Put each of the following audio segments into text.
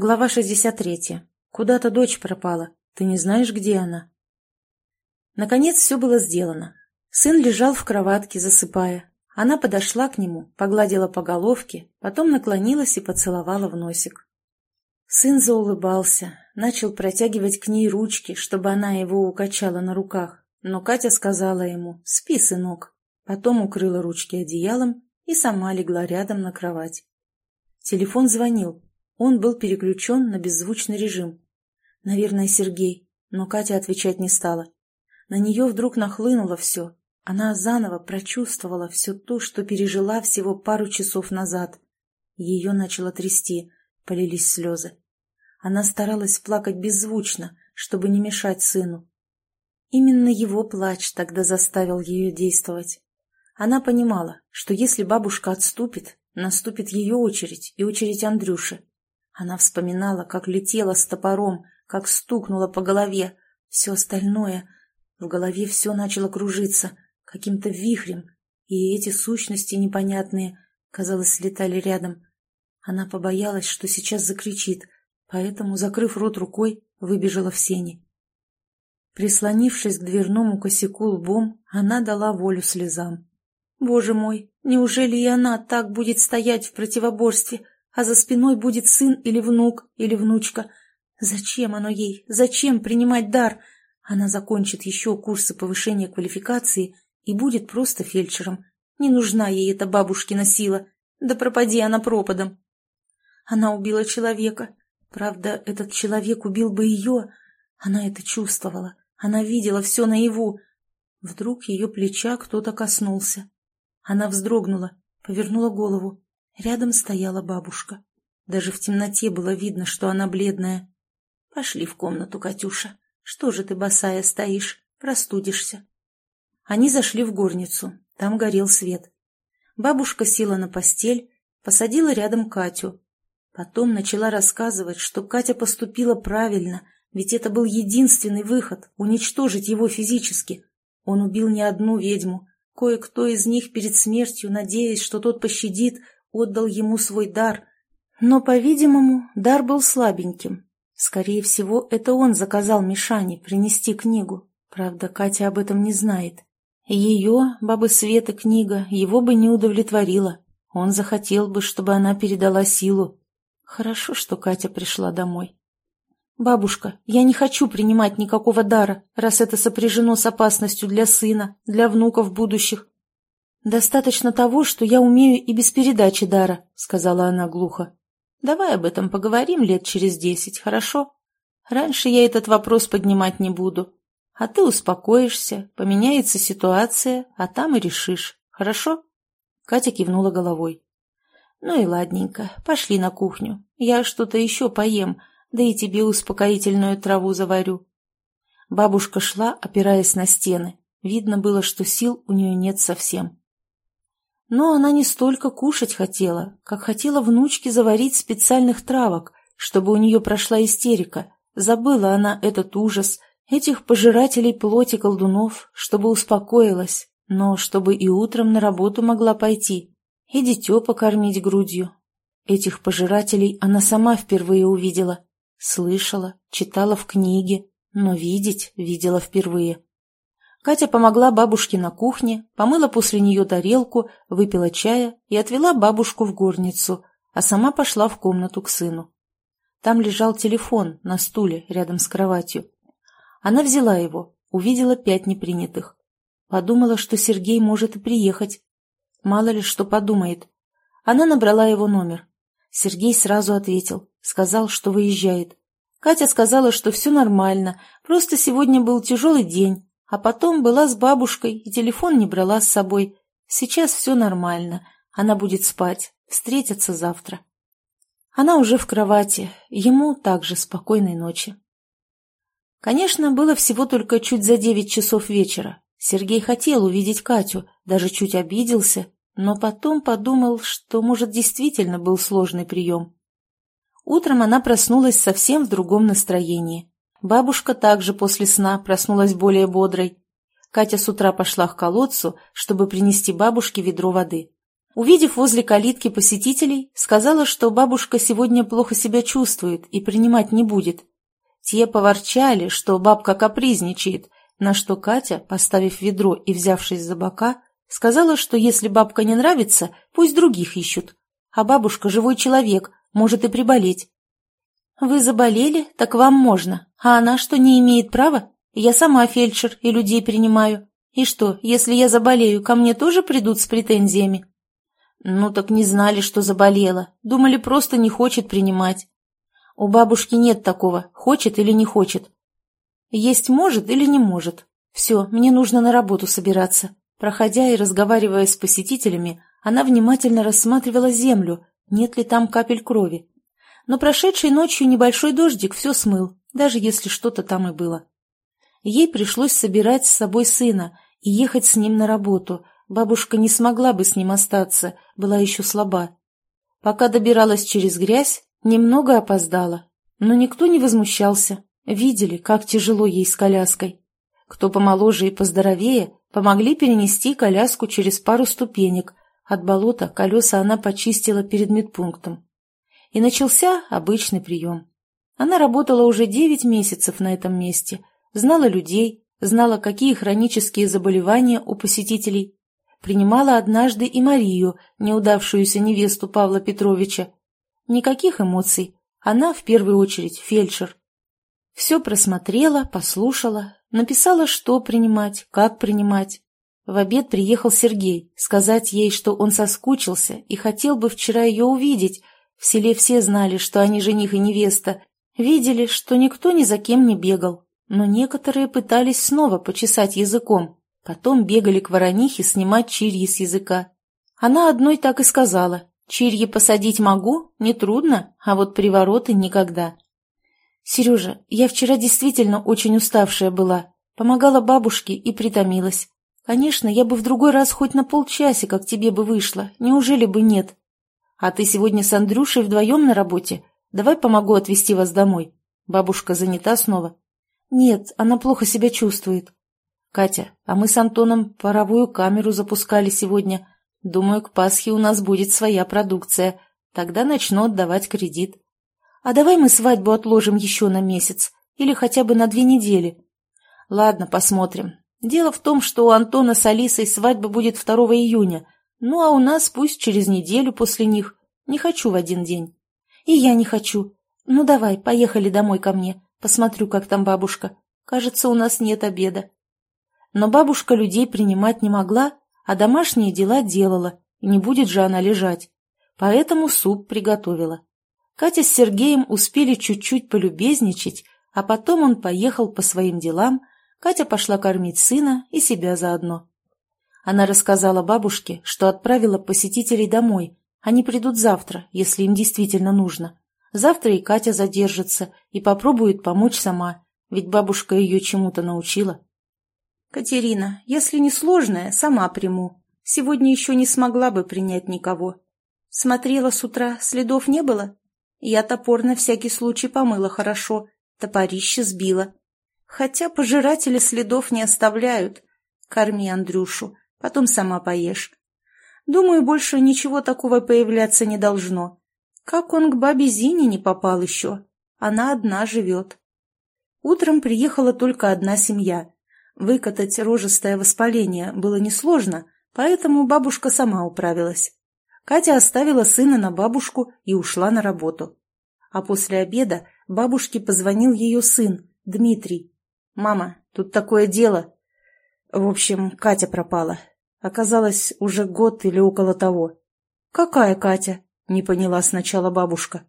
Глава 63. Куда-то дочь пропала. Ты не знаешь, где она? Наконец все было сделано. Сын лежал в кроватке, засыпая. Она подошла к нему, погладила по головке, потом наклонилась и поцеловала в носик. Сын заулыбался, начал протягивать к ней ручки, чтобы она его укачала на руках, но Катя сказала ему «Спи, сынок». Потом укрыла ручки одеялом и сама легла рядом на кровать. Телефон звонил. Он был переключен на беззвучный режим. Наверное, Сергей, но Катя отвечать не стала. На нее вдруг нахлынуло все. Она заново прочувствовала все то, что пережила всего пару часов назад. Ее начало трясти, полились слезы. Она старалась плакать беззвучно, чтобы не мешать сыну. Именно его плач тогда заставил ее действовать. Она понимала, что если бабушка отступит, наступит ее очередь и очередь Андрюши. Она вспоминала, как летела с топором, как стукнула по голове. Все остальное... В голове все начало кружиться, каким-то вихрем, и эти сущности непонятные, казалось, летали рядом. Она побоялась, что сейчас закричит, поэтому, закрыв рот рукой, выбежала в сени. Прислонившись к дверному косяку лбом, она дала волю слезам. «Боже мой, неужели и она так будет стоять в противоборстве?» А за спиной будет сын или внук, или внучка. Зачем оно ей? Зачем принимать дар? Она закончит еще курсы повышения квалификации и будет просто фельдшером. Не нужна ей эта бабушкина сила. Да пропади она пропадом. Она убила человека. Правда, этот человек убил бы ее. Она это чувствовала. Она видела все наяву. Вдруг ее плеча кто-то коснулся. Она вздрогнула, повернула голову. Рядом стояла бабушка. Даже в темноте было видно, что она бледная. «Пошли в комнату, Катюша. Что же ты босая стоишь? Простудишься». Они зашли в горницу. Там горел свет. Бабушка села на постель, посадила рядом Катю. Потом начала рассказывать, что Катя поступила правильно, ведь это был единственный выход — уничтожить его физически. Он убил не одну ведьму. Кое-кто из них перед смертью, надеясь, что тот пощадит, отдал ему свой дар. Но, по-видимому, дар был слабеньким. Скорее всего, это он заказал Мишане принести книгу. Правда, Катя об этом не знает. Ее, бабы Светы, книга его бы не удовлетворила. Он захотел бы, чтобы она передала силу. Хорошо, что Катя пришла домой. «Бабушка, я не хочу принимать никакого дара, раз это сопряжено с опасностью для сына, для внуков будущих. «Достаточно того, что я умею и без передачи дара», — сказала она глухо. «Давай об этом поговорим лет через десять, хорошо? Раньше я этот вопрос поднимать не буду. А ты успокоишься, поменяется ситуация, а там и решишь, хорошо?» Катя кивнула головой. «Ну и ладненько, пошли на кухню. Я что-то еще поем, да и тебе успокоительную траву заварю». Бабушка шла, опираясь на стены. Видно было, что сил у нее нет совсем. Но она не столько кушать хотела, как хотела внучке заварить специальных травок, чтобы у нее прошла истерика. Забыла она этот ужас, этих пожирателей плоти колдунов, чтобы успокоилась, но чтобы и утром на работу могла пойти, и дитё покормить грудью. Этих пожирателей она сама впервые увидела, слышала, читала в книге, но видеть видела впервые. Катя помогла бабушке на кухне, помыла после нее тарелку, выпила чая и отвела бабушку в горницу, а сама пошла в комнату к сыну. Там лежал телефон на стуле рядом с кроватью. Она взяла его, увидела пять непринятых. Подумала, что Сергей может и приехать. Мало ли что подумает. Она набрала его номер. Сергей сразу ответил, сказал, что выезжает. Катя сказала, что все нормально, просто сегодня был тяжелый день, а потом была с бабушкой и телефон не брала с собой. Сейчас все нормально. Она будет спать. Встретятся завтра. Она уже в кровати. Ему также спокойной ночи. Конечно, было всего только чуть за девять часов вечера. Сергей хотел увидеть Катю, даже чуть обиделся, но потом подумал, что, может, действительно был сложный прием. Утром она проснулась совсем в другом настроении. Бабушка также после сна проснулась более бодрой. Катя с утра пошла к колодцу, чтобы принести бабушке ведро воды. Увидев возле калитки посетителей, сказала, что бабушка сегодня плохо себя чувствует и принимать не будет. Те поворчали, что бабка капризничает, на что Катя, поставив ведро и взявшись за бока, сказала, что если бабка не нравится, пусть других ищут. А бабушка живой человек, может и приболеть. «Вы заболели, так вам можно. А она что, не имеет права? Я сама фельдшер и людей принимаю. И что, если я заболею, ко мне тоже придут с претензиями?» «Ну так не знали, что заболела. Думали, просто не хочет принимать. У бабушки нет такого, хочет или не хочет. Есть может или не может. Все, мне нужно на работу собираться». Проходя и разговаривая с посетителями, она внимательно рассматривала землю, нет ли там капель крови. Но прошедшей ночью небольшой дождик все смыл, даже если что-то там и было. Ей пришлось собирать с собой сына и ехать с ним на работу – Бабушка не смогла бы с ним остаться, была еще слаба. Пока добиралась через грязь, немного опоздала. Но никто не возмущался. Видели, как тяжело ей с коляской. Кто помоложе и поздоровее, помогли перенести коляску через пару ступенек. От болота колеса она почистила перед медпунктом. И начался обычный прием. Она работала уже девять месяцев на этом месте, знала людей, знала, какие хронические заболевания у посетителей, принимала однажды и Марию, неудавшуюся невесту Павла Петровича. Никаких эмоций. Она, в первую очередь, фельдшер. Все просмотрела, послушала, написала, что принимать, как принимать. В обед приехал Сергей, сказать ей, что он соскучился и хотел бы вчера ее увидеть. В селе все знали, что они жених и невеста. Видели, что никто ни за кем не бегал. Но некоторые пытались снова почесать языком. Потом бегали к воронихе снимать чирьи с языка. Она одной так и сказала. Чирьи посадить могу, нетрудно, а вот привороты никогда. Сережа, я вчера действительно очень уставшая была. Помогала бабушке и притомилась. Конечно, я бы в другой раз хоть на полчасика к тебе бы вышла. Неужели бы нет? А ты сегодня с Андрюшей вдвоем на работе? Давай помогу отвезти вас домой. Бабушка занята снова. Нет, она плохо себя чувствует. «Катя, а мы с Антоном паровую камеру запускали сегодня. Думаю, к Пасхе у нас будет своя продукция. Тогда начну отдавать кредит. А давай мы свадьбу отложим еще на месяц. Или хотя бы на две недели. Ладно, посмотрим. Дело в том, что у Антона с Алисой свадьба будет 2 июня. Ну, а у нас пусть через неделю после них. Не хочу в один день. И я не хочу. Ну, давай, поехали домой ко мне. Посмотрю, как там бабушка. Кажется, у нас нет обеда. Но бабушка людей принимать не могла, а домашние дела делала, не будет же она лежать. Поэтому суп приготовила. Катя с Сергеем успели чуть-чуть полюбезничать, а потом он поехал по своим делам, Катя пошла кормить сына и себя заодно. Она рассказала бабушке, что отправила посетителей домой. Они придут завтра, если им действительно нужно. Завтра и Катя задержится и попробует помочь сама, ведь бабушка ее чему-то научила. «Катерина, если не сложное, сама приму. Сегодня еще не смогла бы принять никого. Смотрела с утра, следов не было? Я топор на всякий случай помыла хорошо, топорище сбила. Хотя пожиратели следов не оставляют. Корми Андрюшу, потом сама поешь. Думаю, больше ничего такого появляться не должно. Как он к бабе Зине не попал еще? Она одна живет». Утром приехала только одна семья — Выкатать рожистое воспаление было несложно, поэтому бабушка сама управилась. Катя оставила сына на бабушку и ушла на работу. А после обеда бабушке позвонил ее сын, Дмитрий. «Мама, тут такое дело». В общем, Катя пропала. Оказалось, уже год или около того. «Какая Катя?» — не поняла сначала бабушка.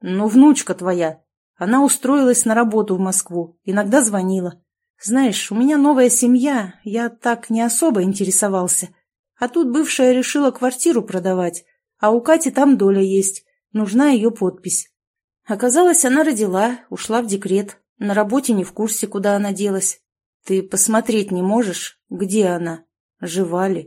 «Ну, внучка твоя. Она устроилась на работу в Москву, иногда звонила. Знаешь, у меня новая семья, я так не особо интересовался. А тут бывшая решила квартиру продавать, а у Кати там доля есть, нужна ее подпись. Оказалось, она родила, ушла в декрет, на работе не в курсе, куда она делась. Ты посмотреть не можешь, где она, жива ли?